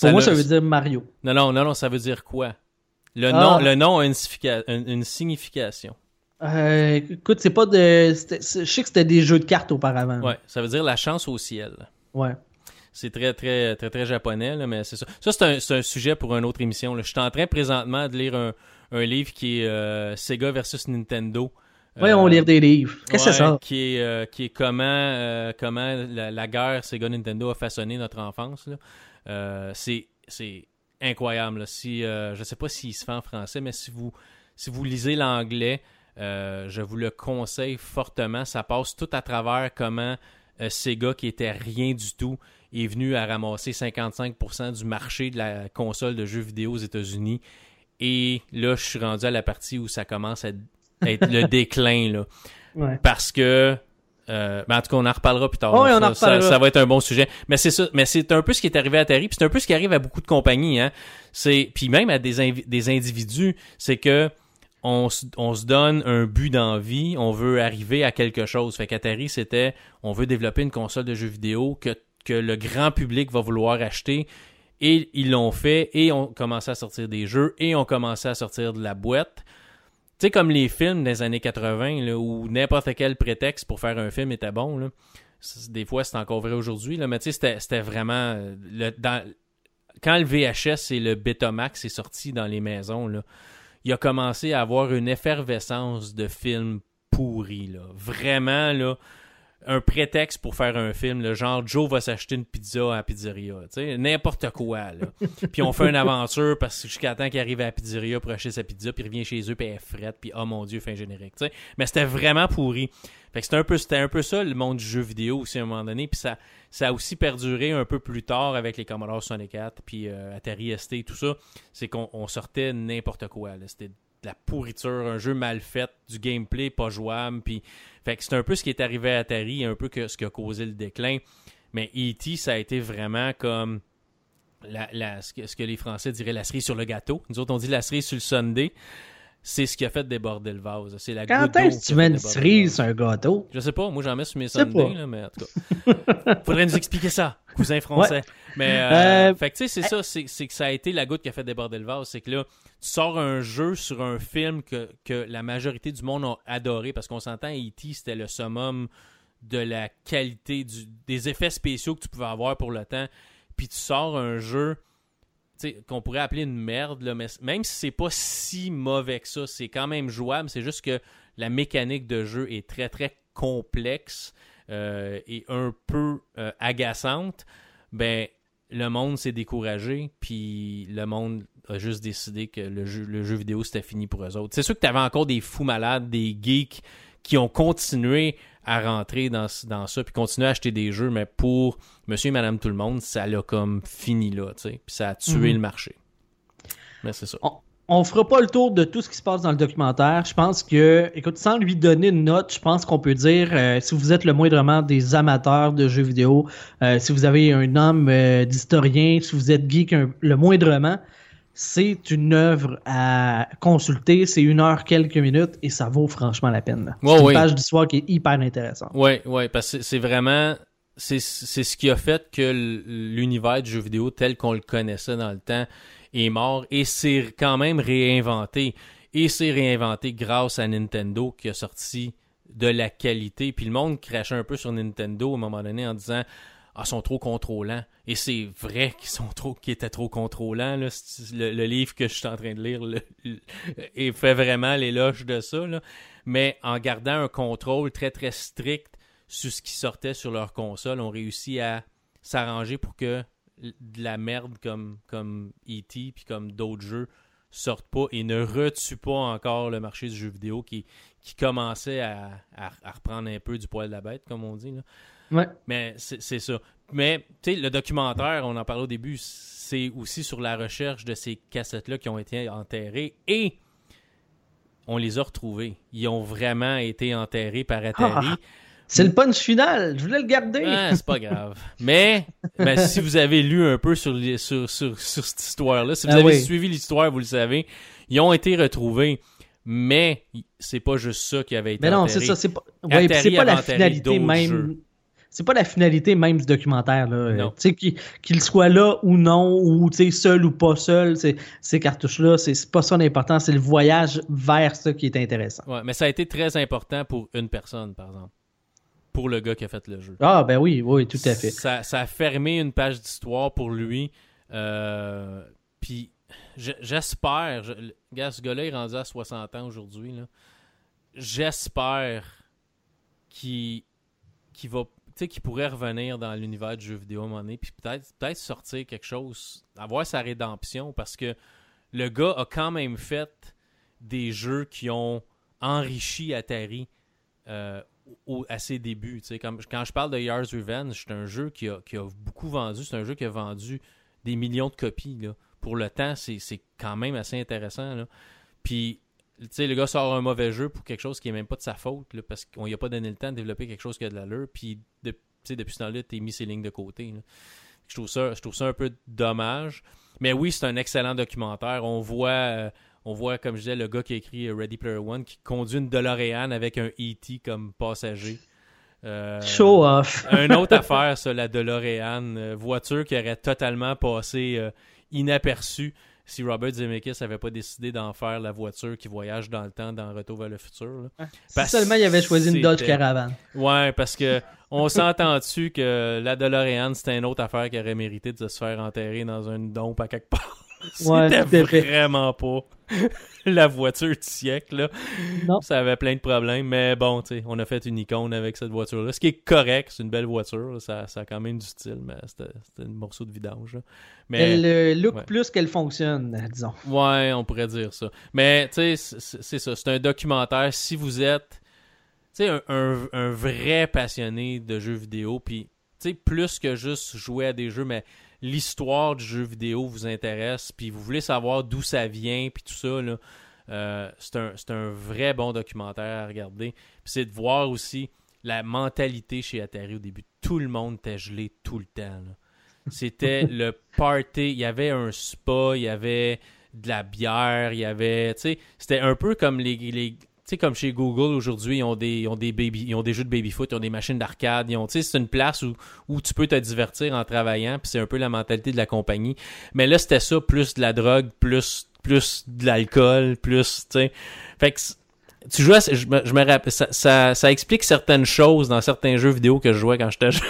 Pour moi, ça veut dire Mario. Non, non, non, non, ça veut dire quoi? Le, nom, ah. le nom a une, signification. Euh, écoute, c'est pas de. Je sais que c'était des jeux de cartes auparavant. Ouais, ça veut dire la chance au ciel. Ouais. C'est très, très, très, très japonais, là, mais c'est ça. Ça, c'est un, sujet pour une autre émission. Je suis en train présentement de lire un, livre qui est euh, Sega versus Nintendo. Voyons lire des livres. Qu'est-ce que c'est ça? Qui est, qui est comment, comment la, guerre Sega Nintendo a façonné notre enfance. c'est incroyable. Si, je ne sais pas s'il se fait en français, mais si vous, si vous lisez l'anglais, je vous le conseille fortement. Ça passe tout à travers comment Sega, qui était rien du tout, est venu à ramasser 55% du marché de la console de jeux vidéo aux États-Unis. Et là, je suis rendu à la partie où ça commence à être le déclin. Là. Parce que euh, ben en tout cas, on en reparlera plus tard. ça, va être un bon sujet. Mais c'est ça. Mais c'est un peu ce qui est arrivé à Terry, puis c'est un peu ce qui arrive à beaucoup de compagnies. Hein. C'est puis même à des, des individus, c'est que on, on, se donne un but d'envie, on veut arriver à quelque chose. Fait qu'Atari, c'était on veut développer une console de jeux vidéo que que le grand public va vouloir acheter. Et ils l'ont fait et ont commencé à sortir des jeux et ont commencé à sortir de la boîte. Tu sais, comme les films des années 80, là, où n'importe quel prétexte pour faire un film était bon. Des fois, c'est encore vrai aujourd'hui, mais tu sais, c'était vraiment. Euh, le, quand le VHS et le Betamax est sorti dans les maisons, là, il a commencé à avoir une effervescence de films pourris. Là. Vraiment, là un prétexte pour faire un film, le genre Joe va s'acheter une pizza à la pizzeria, n'importe quoi. Là. puis on fait une aventure parce que jusqu'à temps qu'il arrive à la pizzeria pour acheter sa pizza, puis il revient chez eux, puis elle est frette, puis oh mon dieu, fin générique. Mais c'était vraiment pourri. Fait que c'était un peu c'était un peu ça le monde du jeu vidéo aussi à un moment donné, puis ça ça a aussi perduré un peu plus tard avec les Commodore 64 puis euh, Atari ST tout ça, c'est qu'on sortait n'importe quoi, c'était de la pourriture, un jeu mal fait, du gameplay pas jouable, puis c'est un peu ce qui est arrivé à Atari, un peu ce qui a causé le déclin. Mais E.T., ça a été vraiment comme ce, que, les Français diraient la cerise sur le gâteau. Nous autres, on dit la cerise sur le Sunday. C'est ce qui a fait déborder le vase. C'est la Quand est-ce que tu mets une cerise sur un gâteau? Je sais pas. Moi, j'en mets sur mes là, mais en tout cas. Faudrait nous expliquer ça, cousin français. Mais, euh, euh, fait que tu sais, c'est ça. C'est que ça a été la goutte qui a fait déborder le vase. C'est que là, tu sors un jeu sur un film que, que la majorité du monde a adoré parce qu'on s'entend, E.T., c'était le summum de la qualité, du, des effets spéciaux que tu pouvais avoir pour le temps. Puis tu sors un jeu qu'on pourrait appeler une merde, même si c'est pas si mauvais que ça, c'est quand même jouable. C'est juste que la mécanique de jeu est très très complexe euh, et un peu euh, agaçante. Ben, le monde s'est découragé, puis le monde a juste décidé que le jeu, le jeu vidéo c'était fini pour eux autres. C'est sûr que tu avais encore des fous malades, des geeks qui ont continué à rentrer dans, dans ça, puis continuer à acheter des jeux, mais pour monsieur et madame tout le monde, ça l'a comme fini là, tu sais, puis ça a tué mhm. le marché. Mais c'est ça. On, fera pas le tour de tout ce qui se passe dans le documentaire. Je pense que, écoute, sans lui donner une note, je pense qu'on peut dire, euh, si vous êtes le moindrement des amateurs de jeux vidéo, euh, si vous avez un âme euh, d'historien, si vous êtes geek le moindrement, c'est une œuvre à consulter. C'est une heure, quelques minutes et ça vaut franchement la peine. c'est une page d'histoire qui est hyper intéressante. Oui, oui, parce que c'est vraiment. C'est ce qui a fait que l'univers du jeu vidéo tel qu'on le connaissait dans le temps est mort et c'est quand même réinventé. Et c'est réinventé grâce à Nintendo qui a sorti de la qualité. Puis le monde crachait un peu sur Nintendo à un moment donné en disant ah, sont trop contrôlants. Et c'est vrai qu'ils sont trop, qu'ils étaient trop contrôlants. Le, livre que je suis en train de lire et fait vraiment l'éloge de ça. Mais en gardant un contrôle très très strict sur ce qui sortait sur leur console, on réussit à s'arranger pour que de la merde comme comme E.T. puis comme d'autres jeux sortent pas et ne retuent pas encore le marché du jeu vidéo qui, qui commençait à, à, reprendre un peu du poil de la bête, comme on dit. Là. Mais c'est ça. Mais, tu sais, le documentaire, on en parlait au début, c'est aussi sur la recherche de ces cassettes-là qui ont été enterrées et on les a retrouvées. Ils ont vraiment été enterrés par Atari. Ah, c'est le punch final, je voulais le garder. c'est pas grave. Mais ben, si vous avez lu un peu sur, sur, sur, cette histoire-là, si vous ah avez suivi l'histoire, vous le savez, ils ont été retrouvés. Mais c'est pas juste ça qui avait été Mais non, c'est ça. C'est pas, ouais, pas la finalité même c'est pas la finalité même du documentaire. Là. Qu'il soit là ou non, ou seul ou pas seul, ces cartouches-là, c'est pas ça l'important, c'est le voyage vers ça qui est intéressant. Ouais, mais ça a été très important pour une personne, par exemple. Pour le gars qui a fait le jeu. Ah, ben oui, oui, tout à fait. Ça, a fermé une page d'histoire pour lui. Euh, puis j'espère, gars, ce gars-là est rendu à 60 ans aujourd'hui. j'espère qu'il qui va qui pourrait revenir dans l'univers du jeu vidéo à un moment puis peut-être peut sortir quelque chose, avoir sa rédemption, parce que le gars a quand même fait des jeux qui ont enrichi Atari euh, à ses débuts. Quand je parle de Yars Revenge, c'est un jeu qui a, qui a beaucoup vendu, c'est un jeu qui a vendu des millions de copies. Là. Pour le temps, c'est quand même assez intéressant. Là. Puis sais, le gars sort un mauvais jeu pour quelque chose qui est même pas de sa faute, parce qu'on lui a pas donné le temps de développer quelque chose qui a de l'allure, puis de, depuis ce temps-là, t'es mis ses lignes de côté. Je trouve, ça, je trouve ça un peu dommage. Mais oui, c'est un excellent documentaire. On voit, euh, on voit, comme je disais, le gars qui a écrit Ready Player One qui conduit une DeLorean avec un E.T. comme passager. Euh, Show off. une autre affaire, ça, la DeLorean. Euh, voiture qui aurait totalement passé inaperçue si Robert Zemeckis n'avait pas décidé d'en faire la voiture qui voyage dans le temps dans Retour vers le futur. si seulement il avait choisi une Dodge Caravan. Ouais, parce que on s'entend-tu que la DeLorean, c'était une autre affaire qui aurait mérité de se faire enterrer dans un dompe à quelque part? C'était vraiment pas la voiture du siècle. Là. Non. Ça avait plein de problèmes, mais bon, tu sais, on a fait une icône avec cette voiture-là. Ce qui est correct, c'est une belle voiture. Ça, ça, a quand même du style, mais c'était un morceau de vidange. Mais, Elle euh, look plus qu'elle fonctionne, disons. Ouais, on pourrait dire ça. Mais tu sais, c'est ça. C'est un documentaire. Si vous êtes un, un, un, vrai passionné de jeux vidéo, puis plus que juste jouer à des jeux, mais l'histoire du jeu vidéo vous intéresse, puis vous voulez savoir d'où ça vient, puis tout ça, là, euh, c'est un, un, vrai bon documentaire à regarder. Puis c'est de voir aussi la mentalité chez Atari au début. Tout le monde était gelé tout le temps. C'était le party. Il y avait un spa, il y avait de la bière, il y avait. C'était un peu comme les, les sais, comme chez Google aujourd'hui, ils ont des, ont des baby, ils ont des jeux de baby-foot, ils ont des machines d'arcade, ils ont, c'est une place où, où tu peux te divertir en travaillant, puis c'est un peu la mentalité de la compagnie. Mais là, c'était ça, plus de la drogue, plus, plus de l'alcool, plus, tu sais. Fait que, tu jouais, je me, je me rappelle, ça, ça, ça explique certaines choses dans certains jeux vidéo que je jouais quand j'étais jeune.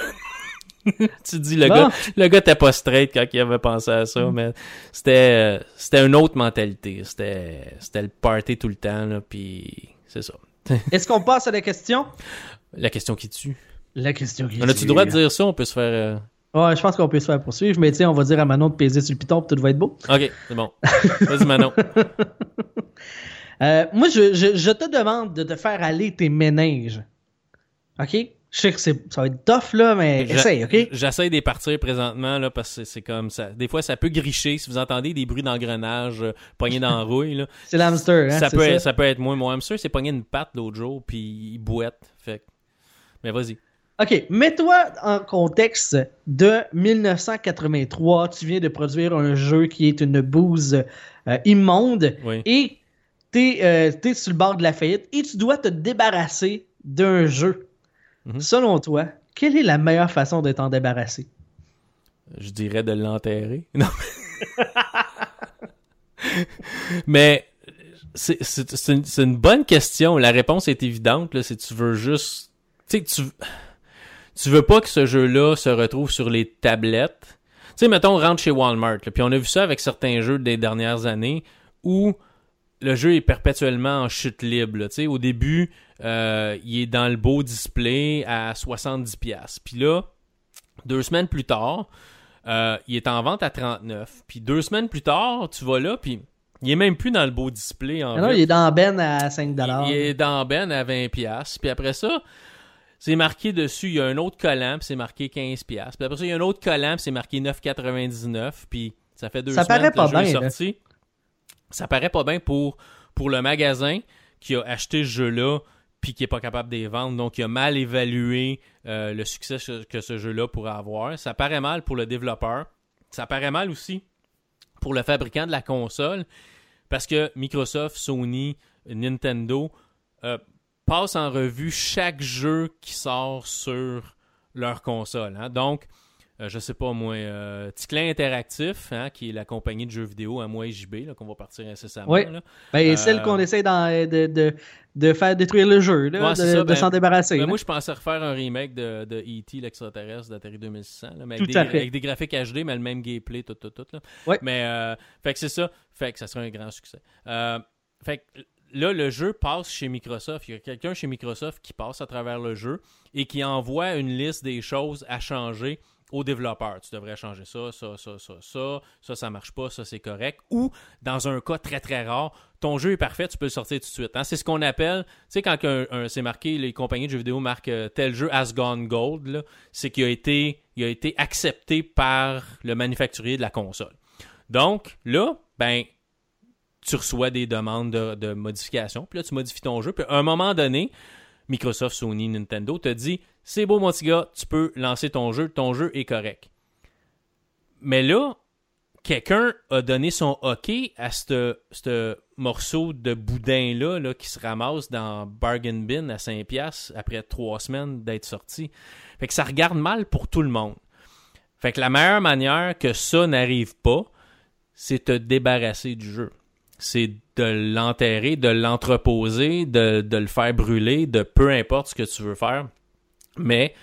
tu dis le gars le gars t'es pas straight quand il avait pensé à ça mais c'était c'était une autre mentalité c'était c'était le party tout le temps là puis c'est ça est-ce qu'on passe à la question? La question qui tue la question qui on a-tu le droit de dire ça? On peut se faire euh, Ouais, je pense qu'on peut se faire poursuivre, mais tiens, on va dire à Manon de peser sur le piton, puis tout va être beau. Ok, c'est bon. Vas-y, Manon. Euh, moi, je, je, je, te demande de te faire aller tes méninges. OK? Je sais que ça va être tough, là, mais essaye, OK? J'essaie de partir présentement, là, parce que c'est comme ça. Des fois, ça peut gricher. Si vous entendez des bruits d'engrenage euh, pognés dans la rouille, là. c'est l'hamster, hein? Ça peut, Être, ça peut être moi. Mon hamster s'est pogné une patte l'autre jour, puis il bouette. Fait Mais vas-y. OK, mets-toi en contexte de 1983. Tu viens de produire un jeu qui est une bouse euh, immonde. Et tu es, es, sur le bord de la faillite et tu dois te débarrasser d'un jeu Mhm. Selon toi, quelle est la meilleure façon de t'en débarrasser? Je dirais de l'enterrer. Non. Mais c'est une, une, bonne question. La réponse est évidente. Là, si tu veux juste... Tu sais, tu, tu veux pas que ce jeu-là se retrouve sur les tablettes. Tu sais, mettons, on rentre chez Walmart. puis on a vu ça avec certains jeux des dernières années où le jeu est perpétuellement en chute libre. sais, Au début, euh, il est dans le beau display à 70$. Puis là, deux semaines plus tard, euh, il est en vente à 39. Puis deux semaines plus tard, tu vas là, puis il est même plus dans le beau display. En non, il est dans Ben à 5$. Il, il est dans Ben à 20$. Puis après ça, c'est marqué dessus, il y a un autre collant, puis c'est marqué 15$. Puis après ça, il y a un autre collant, puis c'est marqué 9,99$. Puis ça fait deux ça semaines que le jeu est sorti. Ça paraît pas bien pour, pour le magasin qui a acheté ce jeu-là puis qui est pas capable de les vendre. Donc, il a mal évalué euh, le succès que ce jeu-là pourrait avoir. Ça paraît mal pour le développeur. Ça paraît mal aussi pour le fabricant de la console parce que Microsoft, Sony, Nintendo euh, passent en revue chaque jeu qui sort sur leur console. Hein. Donc, euh, je sais pas moi, euh, Ticlin Interactif, hein, qui est la compagnie de jeux vidéo à moi et JB, qu'on va partir incessamment. Oui, ben, euh, celle qu'on essaie de, de, de, faire détruire le jeu, là, de, ben, s'en débarrasser. Ben, moi, je pensais refaire un remake de, de E.T. l'extraterrestre d'Atari 2600, mais avec, des, avec des graphiques HD, mais le même gameplay, tout, tout, tout. Là. Mais, fait que c'est ça, fait que ça serait un grand succès. fait que là, le jeu passe chez Microsoft. Il y a quelqu'un chez Microsoft qui passe à travers le jeu et qui envoie une liste des choses à changer aux développeurs. Tu devrais changer ça, ça, ça, ça, ça, ça, ça marche pas, ça, c'est correct. Ou, dans un cas très, très rare, ton jeu est parfait, tu peux le sortir tout de suite. Hein. C'est ce qu'on appelle, tu sais, quand c'est marqué, les compagnies de jeux vidéo marquent euh, tel jeu has gone gold, c'est qu'il a été, a été accepté par le manufacturier de la console. Donc, là, ben, tu reçois des demandes de, de modification, puis là, tu modifies ton jeu, puis à un moment donné, Microsoft, Sony, Nintendo te dit c'est beau, mon petit gars, tu peux lancer ton jeu, ton jeu est correct. Mais là, quelqu'un a donné son OK à ce morceau de boudin-là là, qui se ramasse dans Bargain Bin à 5$ après trois semaines d'être sorti. Fait que ça regarde mal pour tout le monde. Fait que la meilleure manière que ça n'arrive pas, c'est te débarrasser du jeu. C'est de l'enterrer, de l'entreposer, de, le faire brûler, de peu importe ce que tu veux faire mais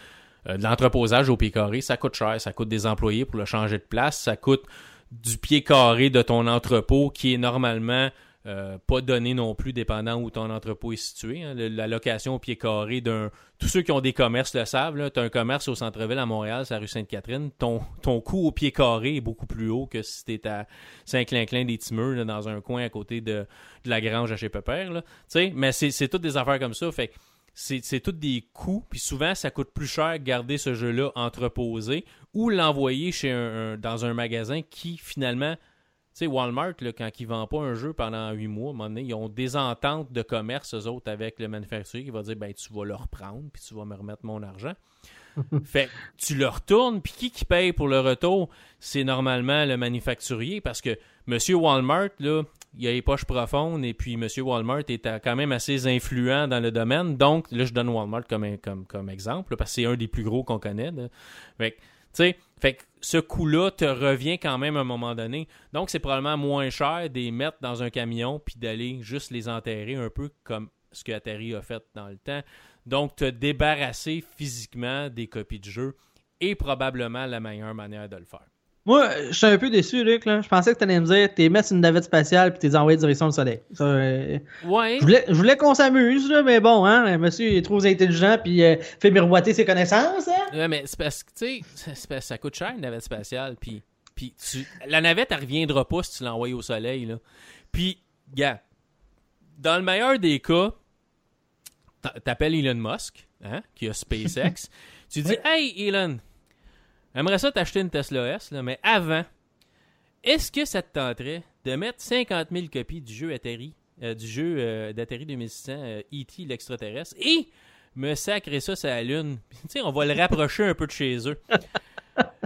euh, l'entreposage au pied carré, ça coûte cher. Ça coûte des employés pour le changer de place. Ça coûte du pied carré de ton entrepôt qui est normalement euh, pas donné non plus, dépendant où ton entrepôt est situé. Hein. La location au pied carré d'un. Tous ceux qui ont des commerces le savent. Tu as un commerce au centre-ville à Montréal, c'est la rue Sainte-Catherine. Ton, ton coût au pied carré est beaucoup plus haut que si tu à Saint-Clinclin des Timeux, dans un coin à côté de, la grange à chez Pepper. Là. Mais c'est toutes des affaires comme ça. Fait c'est tous des coûts, puis souvent ça coûte plus cher garder ce jeu-là entreposé ou l'envoyer chez un, dans un magasin qui finalement, sais, Walmart, là, quand ils ne vendent pas un jeu pendant huit mois, à un moment donné, ils ont des ententes de commerce, eux autres, avec le manufacturier qui va dire, ben tu vas le reprendre, puis tu vas me remettre mon argent. fait tu le retournes, puis qui qui paye pour le retour? C'est normalement le manufacturier, parce que Monsieur Walmart, là, il a les poches profondes et puis M. Walmart est quand même assez influent dans le domaine. Donc, là, je donne Walmart comme, comme, comme exemple parce que c'est un des plus gros qu'on connaît. Fait fait que ce coût-là te revient quand même à un moment donné. Donc, c'est probablement moins cher de les mettre dans un camion puis d'aller juste les enterrer un peu comme ce que Atari a fait dans le temps. Donc, te débarrasser physiquement des copies de jeu est probablement la meilleure manière de le faire. Moi, je suis un peu déçu, Luc. Là. Je pensais que tu allais me dire t'es mettre une navette spatiale puis t'es envoyé direction le soleil. Euh, ouais. Je voulais, qu'on s'amuse, mais bon, hein, monsieur est trop intelligent puis euh, fait miroiter ses connaissances. Hein? Ouais, mais c'est parce que, tu sais, ça coûte cher une navette spatiale. Puis, puis la navette, elle reviendra pas si tu l'envoies au soleil. Là. Puis, gars, dans le meilleur des cas, t'appelles Elon Musk, hein, qui a SpaceX. tu dis Hey, Elon, J'aimerais ça t'acheter une Tesla S, là, mais avant, est-ce que ça te tenterait de mettre 50 000 copies du jeu Atari, euh, du jeu euh, d'Atari 2600 E.T. l'extraterrestre et me sacrer ça sur la Lune? tu sais, on va le rapprocher un peu de chez eux.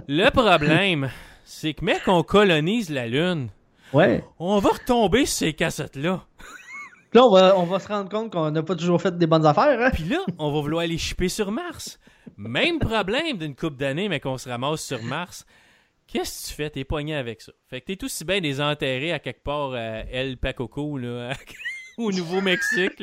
Le problème, c'est que mec, on colonise la Lune. Ouais. On va retomber sur ces cassettes-là. Là, on va, on va se rendre compte qu'on n'a pas toujours fait des bonnes affaires. Hein? Puis là, on va vouloir aller chipper sur Mars. Même problème d'une coupe d'années, mais qu'on se ramasse sur Mars. Qu'est-ce que tu fais? T'es pogné avec ça. Fait que t'es aussi bien des enterrés à quelque part à El Pacoco, là, au Nouveau-Mexique,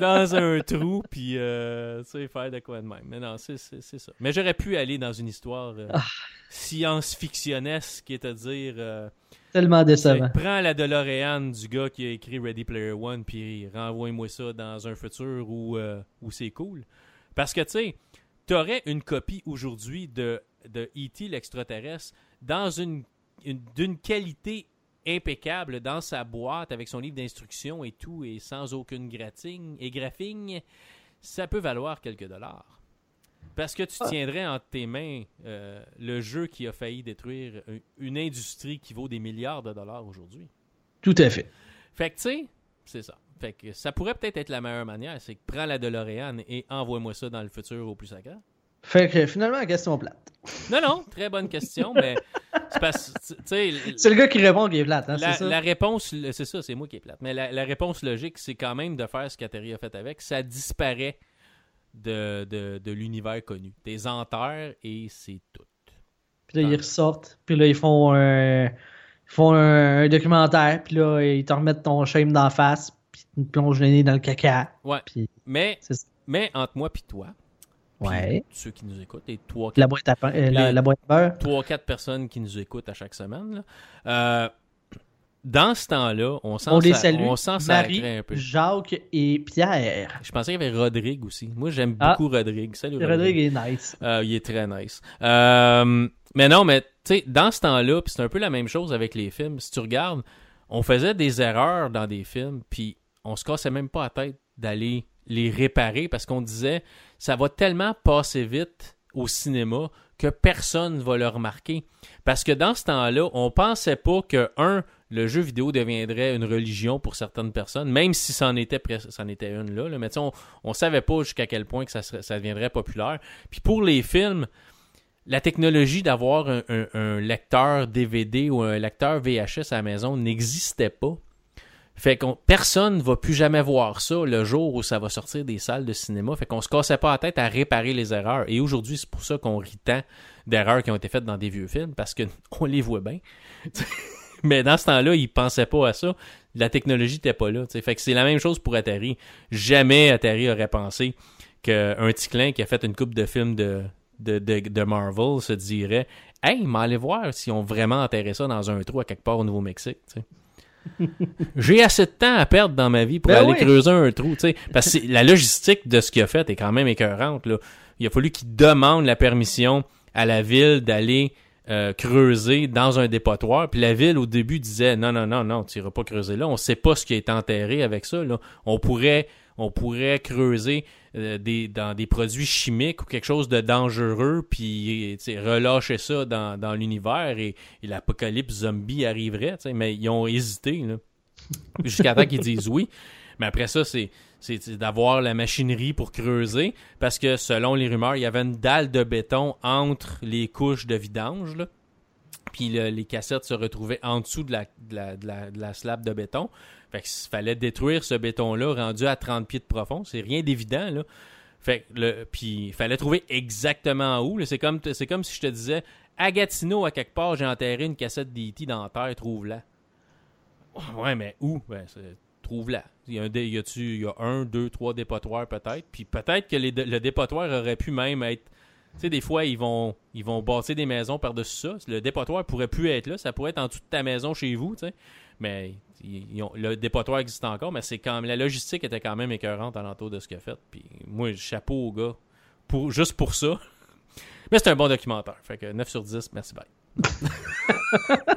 dans un trou, puis euh, tu sais, faire de quoi de même. Mais non, c'est ça. Mais j'aurais pu aller dans une histoire euh, ah. science-fictionnesque, qui est à dire... Euh, Tellement décevant. Prends la DeLorean du gars qui a écrit Ready Player One, puis renvoie-moi ça dans un futur où, où c'est cool. Parce que, tu sais, tu aurais une copie aujourd'hui de, de E.T. l'extraterrestre dans une, d'une qualité impeccable dans sa boîte avec son livre d'instruction et tout et sans aucune graphing et graphing, ça peut valoir quelques dollars. Parce que tu ah. tiendrais entre tes mains euh, le jeu qui a failli détruire une industrie qui vaut des milliards de dollars aujourd'hui. Tout à fait. Fait que tu sais, c'est ça. Fait que ça pourrait peut-être être la meilleure manière, c'est que prends la DeLorean et envoie-moi ça dans le futur au plus sacré. Fait que finalement, question plate. Non, non, très bonne question, mais c'est C'est le gars qui répond qui est plate, hein, la, ça? la, réponse, c'est ça, c'est moi qui est plate. Mais la, réponse logique, c'est quand même de faire ce qu'Atari a fait avec. Ça disparaît de, de, l'univers connu. Des enterres et c'est tout. Puis là, ils ressortent, puis là, ils font un, ils font un, documentaire, puis là, ils te remettent ton shame d'en face, une plonge le nez dans le caca. Ouais. mais, mais entre moi et toi, ouais. ceux qui nous écoutent, et trois, la boîte à, euh, la, boîte à beurre. Trois, quatre personnes qui nous écoutent à chaque semaine, euh, dans ce temps-là, on sent On les ça- salue. on sent ça Marie, un peu. Jacques et Pierre. Je pensais qu'il y avait Rodrigue aussi. Moi, j'aime Ah. beaucoup Rodrigue. Salut Rodrigue est nice. Euh, il est très nice. Euh, mais non, mais tu sais, dans ce temps-là, puis c'est un peu la même chose avec les films. Si tu regardes, on faisait des erreurs dans des films, puis on se cassait même pas la tête d'aller les réparer parce qu'on disait ça va tellement passer vite au cinéma que personne va le remarquer. Parce que dans ce temps-là, on pensait pas que, un, le jeu vidéo deviendrait une religion pour certaines personnes, même si c'en était, c'en était une là. là. On, on savait pas jusqu'à quel point ça, deviendrait populaire. Puis pour les films, la technologie d'avoir un, un- un lecteur DVD ou un lecteur VHS à la maison n'existait pas. Fait qu'on personne va plus jamais voir ça le jour où ça va sortir des salles de cinéma. Fait qu'on se cassait pas la tête à réparer les erreurs. Et aujourd'hui, c'est pour ça qu'on rit tant d'erreurs qui ont été faites dans des vieux films parce que on les voit bien. Mais dans ce temps-là, ils pensaient pas à ça. La technologie n'était pas là. Fait que c'est la même chose pour Atari. Jamais Atari aurait pensé qu'un ticlin qui a fait une coupe de films de, de, de, de Marvel se dirait Hey, mais allez voir si on vraiment enterré ça dans un trou à quelque part au Nouveau-Mexique. J'ai assez de temps à perdre dans ma vie pour Ben aller oui. creuser un trou. t'sais. Parce que la logistique de ce qu'il a fait est quand même écœurante. Là. Il a fallu qu'il demande la permission à la ville d'aller euh, creuser dans un dépotoir. Puis la ville, au début, disait non, non, non, non, tu iras pas creuser là. On sait pas ce qui est enterré avec ça. Là. On pourrait on pourrait creuser euh, des, dans des produits chimiques ou quelque chose de dangereux, puis relâcher ça dans, dans l'univers et, et l'apocalypse zombie arriverait. Mais ils ont hésité. Jusqu'à temps qu'ils disent oui. Mais après ça, c'est d'avoir la machinerie pour creuser, parce que selon les rumeurs, il y avait une dalle de béton entre les couches de vidange, là. puis le- les cassettes se retrouvaient en dessous de la, de la, de la, de la slab de béton. Fait qu'il fallait détruire ce béton-là rendu à 30 pieds de profond. C'est rien d'évident, puis il fallait trouver exactement où. C'est comme, si je te disais, à Gatineau, à quelque part, j'ai enterré une cassette d'E.T. dans la terre, trouve-la. Ouais, mais où? Ben, trouve-la. Il y, a-tu- un, deux, trois dépotoirs peut-être. Puis peut-être que le dépotoir aurait pu même être. Tu sais, des fois, ils vont, ils vont bâtir des maisons par-dessus ça. Le dépotoir pourrait plus être là. Ça pourrait être en dessous de ta maison chez vous, tu. Mais ils- ils ont- le dépotoir existe encore, mais c'est quand la logistique était quand même écœurante alentour de ce qu'il a fait. Puis moi, chapeau au gars. Pour, juste pour ça. Mais c'est un bon documentaire. Fait que 9 sur 10, merci bye.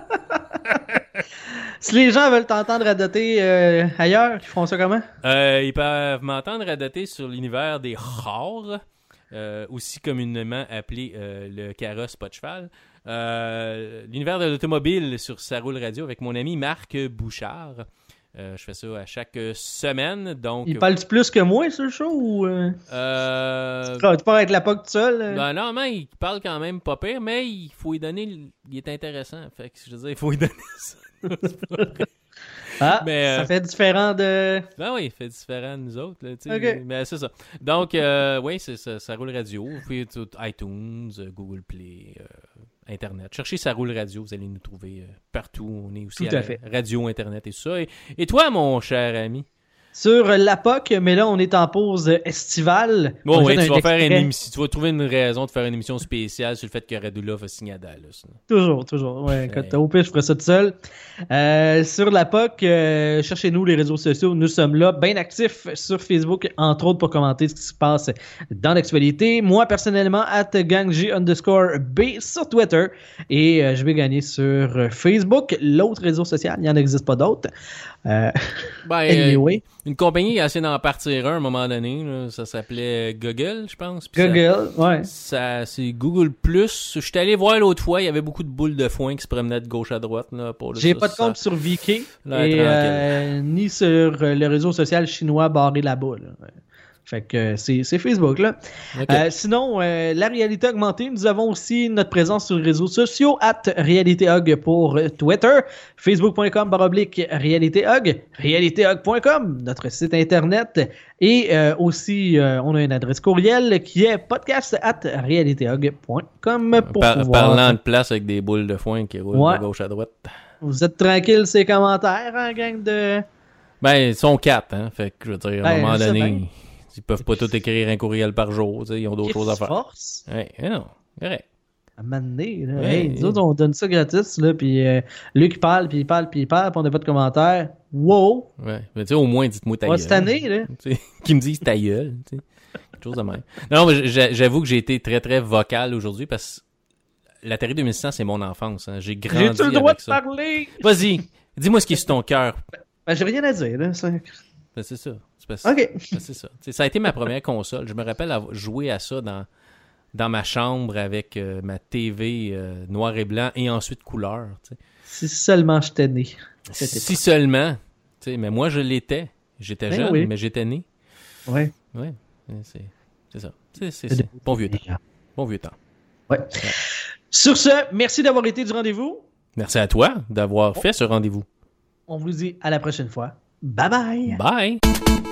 Si les gens veulent t'entendre radoter euh, ailleurs, ils font ça comment? Euh, ils peuvent m'entendre radoter sur l'univers des rares, euh, aussi communément appelé euh, le carrosse pas de cheval. Euh, l'univers de l'automobile sur Ça roule radio avec mon ami Marc Bouchard. Euh, je fais ça à chaque semaine, donc... Il parle-tu plus que moi sur le show ou. Euh... Euh, Tu pars avec la POC tout seul? ben non, mais il parle quand même pas pire, mais il faut lui donner... Il est intéressant, fait que je veux dire, il faut lui donner ça. Ah, mais, ça fait différent de. Ben oui, il fait différent de nous autres. Là, tu sais. Ok. Mais c'est ça. Donc, euh, oui, ça, ça roule radio. Tout iTunes, Google Play, euh, Internet. Cherchez ça roule radio, vous allez nous trouver euh, partout. On est aussi Tout à la fait. radio, Internet et tout ça. Et, et toi, mon cher ami? Sur la POC, mais là, on est en pause estivale. Bon, On oui, fait tu vas faire une émission. Tu vas trouver une raison de faire une émission spéciale sur le fait que Radula va signer à Dallas. Toujours, toujours. Ouais, Fait- écoute, au pire, je ferai ça tout seul. Euh, sur la POC, euh, cherchez-nous les réseaux sociaux. Nous sommes là, bien actifs sur Facebook, entre autres pour commenter ce qui se passe dans l'actualité. Moi, personnellement, at gangj underscore B sur Twitter. Et euh, je vais gagner sur Facebook. L'autre réseau social, il n'y en existe pas d'autres. Euh, Ben, euh, anyway, une compagnie a essayé d'en partir un à un moment donné. là. Ça s'appelait Google, je pense. Puis ça- Google, ouais. Ça, c'est Google Plus. Je suis allé voir l'autre fois, il y avait beaucoup de boules de foin qui se promenaient de gauche à droite. Là, pour J'ai ça, pas de compte sur et tranquille. euh, ni sur euh, le réseau social chinois barré là. Ouais. Fait que euh, c'est Facebook là. Euh, sinon, euh, la réalité augmentée, nous avons aussi notre présence sur les réseaux sociaux, at RealityHug pour Twitter, facebook.com baroblique realityhug.com, notre site internet, et euh, aussi, on a une adresse courriel qui est podcast at realityhug.com pour Par- pouvoir... Parlant de place avec des boules de foin qui roulent Ouais. de gauche à droite. Vous êtes tranquille ces commentaires, hein, gang de... Ben, ils sont quatre, hein. Fait que, je veux dire, à un Ben, moment donné, bien. Ils peuvent pas tout écrire un courriel par jour, tu sais, ils ont d'autres choses à faire. Force. Ouais, non, correct. À un moment donné, là, Ouais. hey, nous autres, on donne ça gratis, là, puis euh, Luc parle, puis il parle, puis il parle, puis on n'a pas de commentaires. Wow! Ouais. Mais tu sais, au moins, dites-moi ta gueule. cette année, là. Tu sais, Qui me disent ta gueule. tu sais. Quelque chose de même. Non, mais j'a- j'avoue que j'ai été très, très vocal aujourd'hui parce que l'Atari 2600, c'est mon enfance. hein. J'ai grandi J'ai-tu le droit avec de ça. parler? Vas-y, dis-moi ce qui est sur ton cœur. Ben, j'ai rien à dire, là. Ben, c'est ça. Parce- Ok. ben, c'est ça. Ça a été ma première console. Je me rappelle avoir joué à ça dans, dans ma chambre avec euh, ma TV euh, noir et blanc et ensuite couleur. Si seulement j'étais né. Si seulement. mais moi, je l'étais. J'étais Ben jeune, oui. mais j'étais né. Ouais. Ouais, c'est ça. C'est bon vieux temps. Bon vieux temps. Ouais. Sur ce, merci d'avoir été du rendez-vous. Merci à toi d'avoir fait ce rendez-vous. On vous dit à la prochaine fois. Bye bye! Bye!